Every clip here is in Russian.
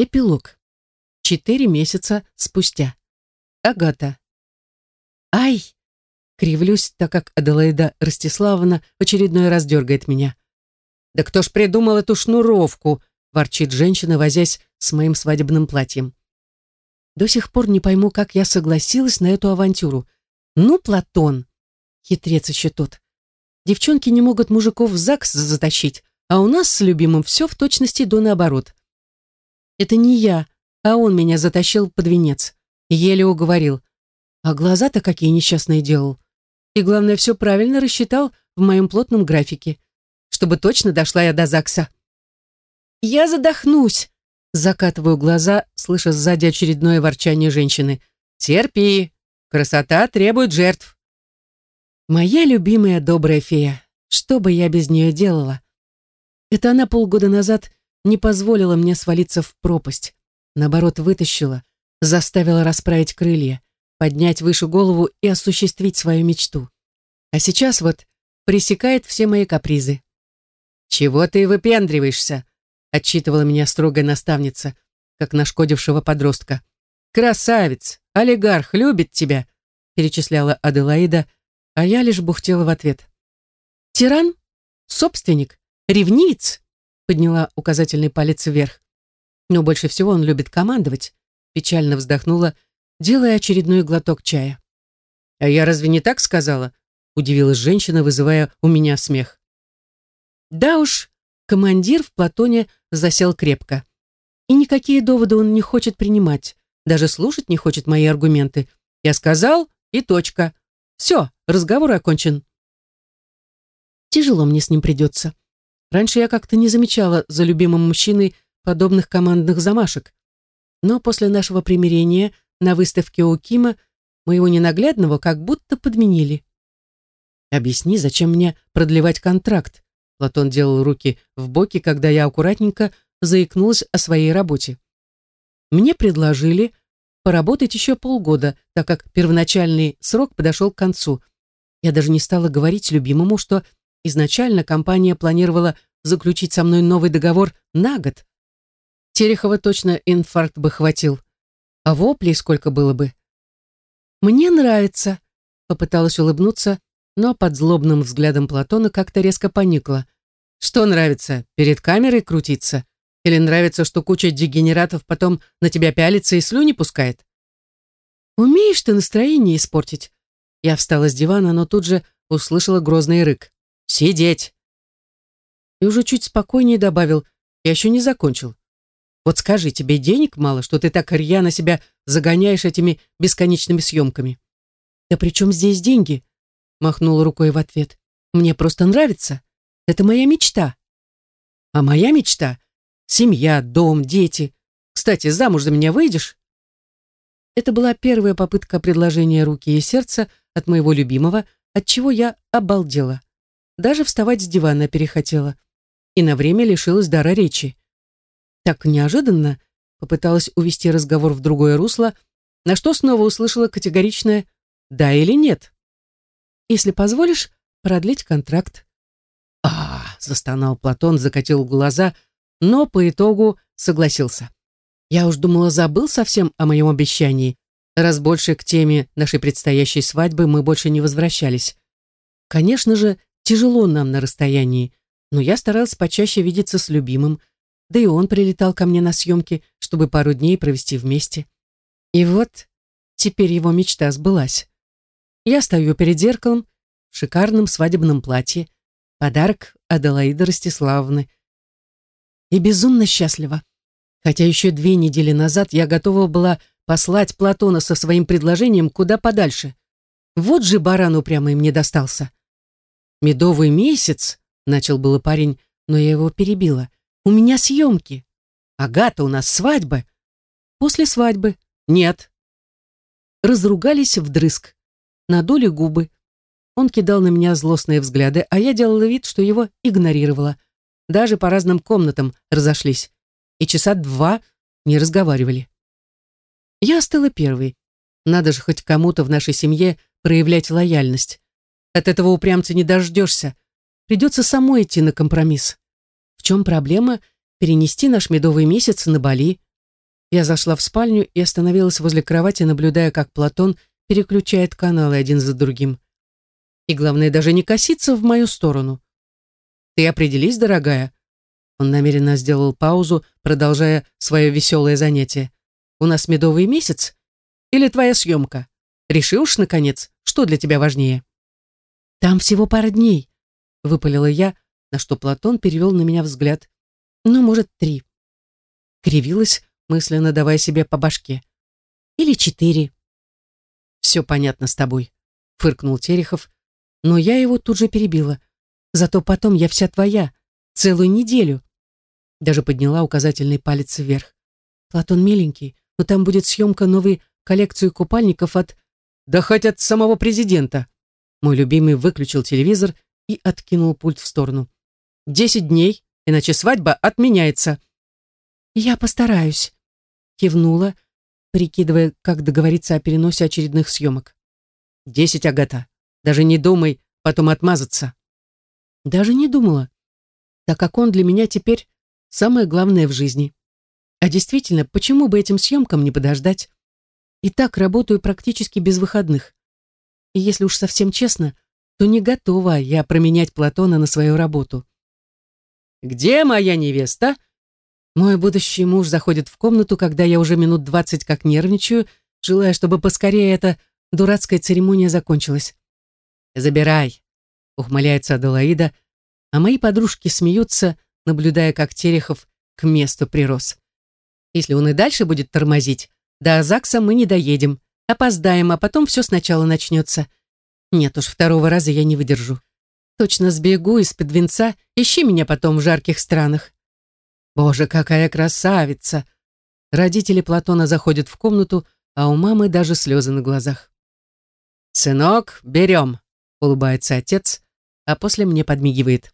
Эпилог. Четыре месяца спустя. Агата. «Ай!» Кривлюсь, так как Аделаида Ростиславовна очередной раз дергает меня. «Да кто ж придумал эту шнуровку?» ворчит женщина, возясь с моим свадебным платьем. До сих пор не пойму, как я согласилась на эту авантюру. Ну, Платон, хитрец еще тот. Девчонки не могут мужиков в ЗАГС затащить, а у нас с любимым все в точности до наоборот. Это не я, а он меня затащил под венец. Еле уговорил. А глаза-то какие несчастные делал. И главное, все правильно рассчитал в моем плотном графике, чтобы точно дошла я до ЗАГСа. «Я задохнусь!» Закатываю глаза, слыша сзади очередное ворчание женщины. «Терпи! Красота требует жертв!» Моя любимая добрая фея. Что бы я без нее делала? Это она полгода назад не позволила мне свалиться в пропасть. Наоборот, вытащила, заставила расправить крылья, поднять выше голову и осуществить свою мечту. А сейчас вот пресекает все мои капризы. «Чего ты выпендриваешься?» отчитывала меня строгая наставница, как нашкодившего подростка. «Красавец! Олигарх любит тебя!» перечисляла Аделаида, а я лишь бухтела в ответ. «Тиран? Собственник? Ревниц?» Подняла указательный палец вверх. «Но больше всего он любит командовать», печально вздохнула, делая очередной глоток чая. «А я разве не так сказала?» удивилась женщина, вызывая у меня смех. «Да уж, командир в Платоне засел крепко. И никакие доводы он не хочет принимать, даже слушать не хочет мои аргументы. Я сказал, и точка. Все, разговор окончен. Тяжело мне с ним придется. Раньше я как-то не замечала за любимым мужчиной подобных командных замашек. Но после нашего примирения на выставке у Кима моего ненаглядного как будто подменили. Объясни, зачем мне продлевать контракт? Платон делал руки в боки, когда я аккуратненько заикнулась о своей работе. Мне предложили поработать еще полгода, так как первоначальный срок подошел к концу. Я даже не стала говорить любимому, что изначально компания планировала заключить со мной новый договор на год. Терехова точно инфаркт бы хватил. А воплей сколько было бы. «Мне нравится», — попыталась улыбнуться, но под злобным взглядом Платона как-то резко поникла. «Что нравится? Перед камерой крутиться? Или нравится, что куча дегенератов потом на тебя пялится и слюни пускает?» «Умеешь ты настроение испортить?» Я встала с дивана, но тут же услышала грозный рык. «Сидеть!» И уже чуть спокойнее добавил, «Я еще не закончил. Вот скажи, тебе денег мало, что ты так рьяно себя загоняешь этими бесконечными съемками?» «Да при чем здесь деньги?» махнула рукой в ответ. Мне просто нравится. Это моя мечта. А моя мечта — семья, дом, дети. Кстати, замуж за меня выйдешь? Это была первая попытка предложения руки и сердца от моего любимого, от чего я обалдела. Даже вставать с дивана перехотела. И на время лишилась дара речи. Так неожиданно попыталась увести разговор в другое русло, на что снова услышала категоричное «да» или «нет». Если позволишь, продлить контракт. А, застонал Платон, закатил глаза, но по итогу согласился. Я уж думала, забыл совсем о моем обещании, раз больше к теме нашей предстоящей свадьбы мы больше не возвращались. Конечно же, тяжело нам на расстоянии, но я старалась почаще видеться с любимым, да и он прилетал ко мне на съемки, чтобы пару дней провести вместе. И вот теперь его мечта сбылась. Я стою перед зеркалом в шикарном свадебном платье, подарок Аделаиды Ростиславовны. И безумно счастлива. Хотя еще две недели назад я готова была послать Платона со своим предложением куда подальше. Вот же баран упрямый мне достался. «Медовый месяц», — начал было парень, но я его перебила. «У меня съемки. Агата, у нас свадьба». «После свадьбы». «Нет». Разругались вдрызг надули губы. Он кидал на меня злостные взгляды, а я делала вид, что его игнорировала. Даже по разным комнатам разошлись. И часа два не разговаривали. Я остыла первой. Надо же хоть кому-то в нашей семье проявлять лояльность. От этого упрямца не дождешься. Придется самой идти на компромисс. В чем проблема перенести наш медовый месяц на Бали? Я зашла в спальню и остановилась возле кровати, наблюдая, как Платон переключает каналы один за другим. И главное, даже не коситься в мою сторону. «Ты определись, дорогая?» Он намеренно сделал паузу, продолжая свое веселое занятие. «У нас медовый месяц? Или твоя съемка? Реши уж, наконец, что для тебя важнее?» «Там всего пара дней», — выпалила я, на что Платон перевел на меня взгляд. «Ну, может, три». Кривилась, мысленно давая себе по башке. «Или четыре». «Все понятно с тобой», — фыркнул Терехов, но я его тут же перебила. «Зато потом я вся твоя, целую неделю». Даже подняла указательный палец вверх. «Платон миленький, но там будет съемка новой коллекции купальников от... Да хоть от самого президента!» Мой любимый выключил телевизор и откинул пульт в сторону. «Десять дней, иначе свадьба отменяется». «Я постараюсь», — кивнула, прикидывая, как договориться о переносе очередных съемок. «Десять, Агата. Даже не думай потом отмазаться». Даже не думала, так как он для меня теперь самое главное в жизни. А действительно, почему бы этим съемкам не подождать? И так работаю практически без выходных. И если уж совсем честно, то не готова я променять Платона на свою работу. «Где моя невеста?» Мой будущий муж заходит в комнату, когда я уже минут двадцать как нервничаю, желая, чтобы поскорее эта дурацкая церемония закончилась. «Забирай», — ухмыляется Аделаида, а мои подружки смеются, наблюдая, как Терехов к месту прирос. Если он и дальше будет тормозить, до ЗАГСа мы не доедем, опоздаем, а потом все сначала начнется. Нет уж, второго раза я не выдержу. Точно сбегу из-под венца, ищи меня потом в жарких странах. Боже, какая красавица! Родители Платона заходят в комнату, а у мамы даже слезы на глазах. «Сынок, берем», — улыбается отец, а после мне подмигивает.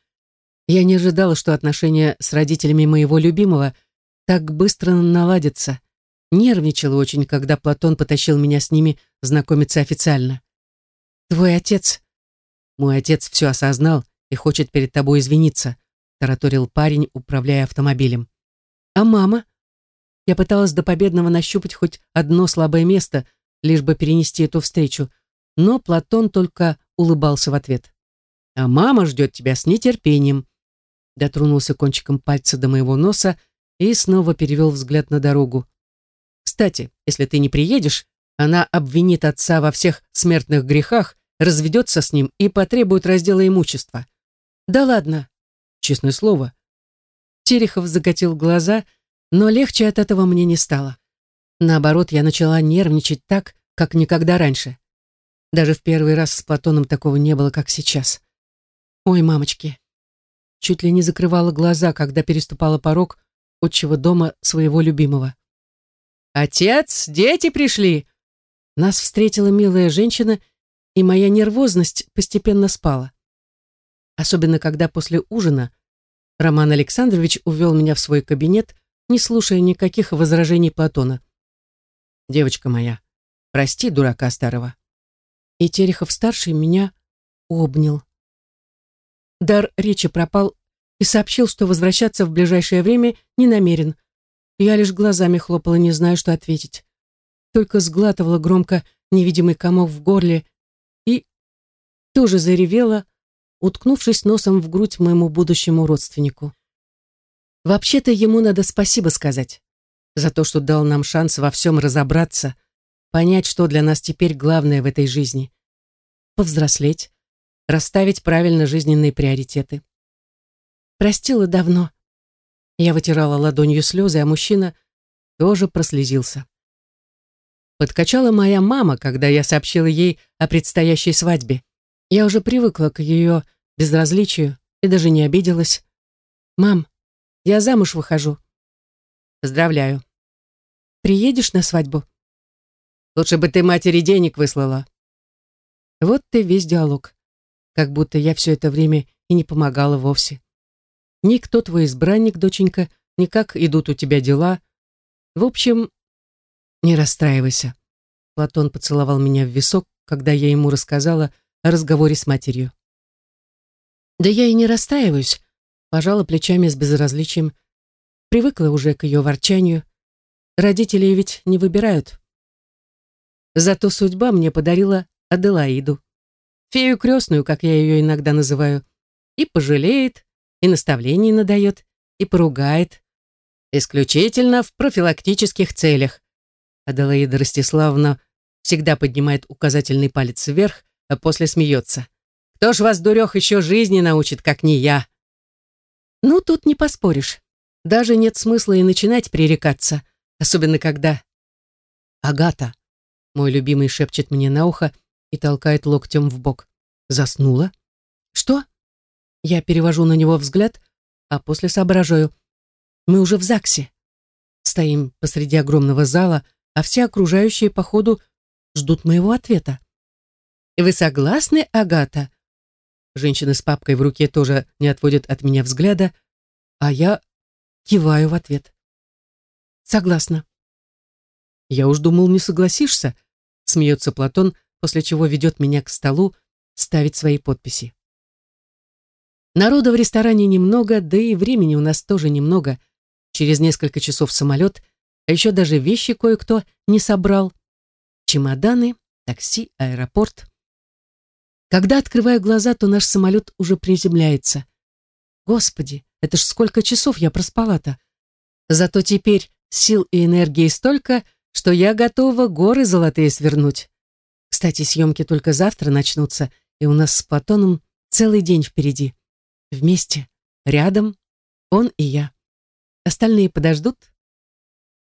Я не ожидала, что отношения с родителями моего любимого так быстро наладятся. Нервничала очень, когда Платон потащил меня с ними знакомиться официально. «Твой отец...» «Мой отец все осознал и хочет перед тобой извиниться», тараторил парень, управляя автомобилем. «А мама?» Я пыталась до победного нащупать хоть одно слабое место, лишь бы перенести эту встречу, но Платон только улыбался в ответ. «А мама ждет тебя с нетерпением», дотронулся кончиком пальца до моего носа и снова перевел взгляд на дорогу. «Кстати, если ты не приедешь, она обвинит отца во всех смертных грехах, разведется с ним и потребует раздела имущества». «Да ладно», честное слово. Терехов закатил глаза, но легче от этого мне не стало. Наоборот, я начала нервничать так, как никогда раньше. Даже в первый раз с Платоном такого не было, как сейчас. Ой, мамочки, чуть ли не закрывала глаза, когда переступала порог отчего дома своего любимого. «Отец, дети пришли!» Нас встретила милая женщина, и моя нервозность постепенно спала. Особенно, когда после ужина Роман Александрович увел меня в свой кабинет, не слушая никаких возражений Платона. «Девочка моя, прости дурака старого». И Терехов-старший меня обнял. Дар речи пропал и сообщил, что возвращаться в ближайшее время не намерен. Я лишь глазами хлопала, не зная, что ответить. Только сглатывала громко невидимый комок в горле и тоже заревела, уткнувшись носом в грудь моему будущему родственнику. Вообще-то ему надо спасибо сказать за то, что дал нам шанс во всем разобраться, понять, что для нас теперь главное в этой жизни. Повзрослеть, расставить правильно жизненные приоритеты. Простила давно. Я вытирала ладонью слезы, а мужчина тоже прослезился. Подкачала моя мама, когда я сообщила ей о предстоящей свадьбе. Я уже привыкла к ее безразличию и даже не обиделась. «Мам, я замуж выхожу». «Поздравляю». «Приедешь на свадьбу?» «Лучше бы ты матери денег выслала». Вот ты весь диалог как будто я все это время и не помогала вовсе. Никто твой избранник, доченька, никак идут у тебя дела. В общем, не расстраивайся. Платон поцеловал меня в висок, когда я ему рассказала о разговоре с матерью. Да я и не расстраиваюсь, пожала плечами с безразличием. Привыкла уже к ее ворчанию. родители ведь не выбирают. Зато судьба мне подарила Аделаиду. Фею крестную, как я ее иногда называю. И пожалеет, и наставлений надает, и поругает. Исключительно в профилактических целях. Аделаида Ростиславовна всегда поднимает указательный палец вверх, а после смеется. «Кто ж вас, дурех, еще жизни научит, как не я?» Ну, тут не поспоришь. Даже нет смысла и начинать пререкаться, особенно когда... «Агата!» — мой любимый шепчет мне на ухо и толкает локтем в бок. «Заснула?» «Что?» Я перевожу на него взгляд, а после соображаю. «Мы уже в ЗАГСе. Стоим посреди огромного зала, а все окружающие, походу, ждут моего ответа. «Вы согласны, Агата?» Женщина с папкой в руке тоже не отводит от меня взгляда, а я киваю в ответ. «Согласна». «Я уж думал, не согласишься», — смеется Платон, после чего ведет меня к столу, ставить свои подписи. Народа в ресторане немного, да и времени у нас тоже немного. Через несколько часов самолет, а еще даже вещи кое-кто не собрал. Чемоданы, такси, аэропорт. Когда открываю глаза, то наш самолет уже приземляется. Господи, это ж сколько часов я проспала-то. Зато теперь сил и энергии столько, что я готова горы золотые свернуть. Кстати, съемки только завтра начнутся, и у нас с Платоном целый день впереди. Вместе, рядом, он и я. Остальные подождут.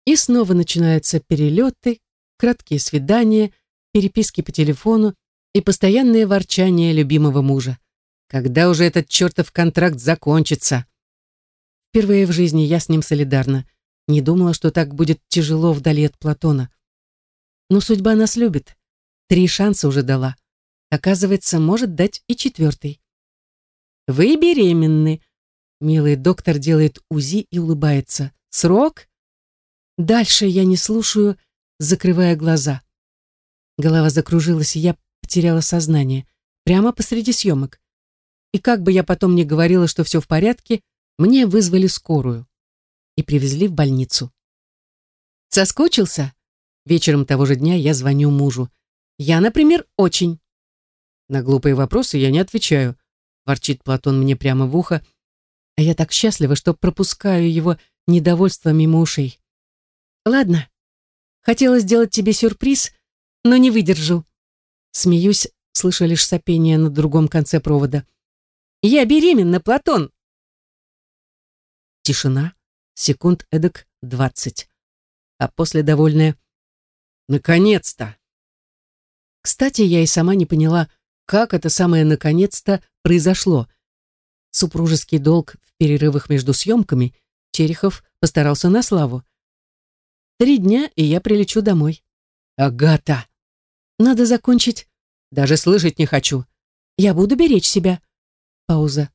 И снова начинаются перелеты, краткие свидания, переписки по телефону и постоянное ворчание любимого мужа. Когда уже этот чертов контракт закончится? Впервые в жизни я с ним солидарна. Не думала, что так будет тяжело вдали от Платона. Но судьба нас любит. Три шанса уже дала. Оказывается, может дать и четвертый. Вы беременны. Милый доктор делает УЗИ и улыбается. Срок? Дальше я не слушаю, закрывая глаза. Голова закружилась, и я потеряла сознание. Прямо посреди съемок. И как бы я потом ни говорила, что все в порядке, мне вызвали скорую и привезли в больницу. Соскучился? Вечером того же дня я звоню мужу. Я, например, очень. На глупые вопросы я не отвечаю. Ворчит Платон мне прямо в ухо, а я так счастлива, что пропускаю его недовольство мимо ушей. Ладно, хотела сделать тебе сюрприз, но не выдержу. Смеюсь, слыша лишь сопение на другом конце провода. Я беременна, Платон. Тишина, секунд эдак двадцать. А после довольная «Наконец-то!» Кстати, я и сама не поняла, как это самое «наконец-то» произошло. Супружеский долг в перерывах между съемками Терехов постарался на славу. Три дня, и я прилечу домой. Агата! Надо закончить. Даже слышать не хочу. Я буду беречь себя. Пауза.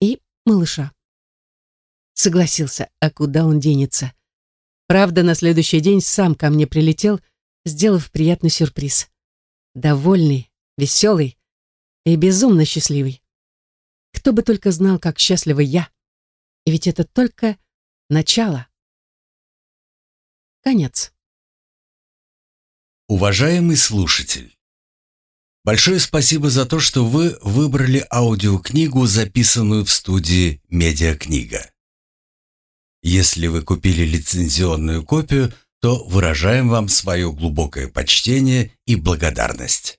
И малыша. Согласился, а куда он денется? Правда, на следующий день сам ко мне прилетел, сделав приятный сюрприз. Довольный, веселый и безумно счастливый. Кто бы только знал, как счастлива я. И ведь это только начало. Конец. Уважаемый слушатель, большое спасибо за то, что вы выбрали аудиокнигу, записанную в студии «Медиакнига». Если вы купили лицензионную копию, то выражаем вам свое глубокое почтение и благодарность.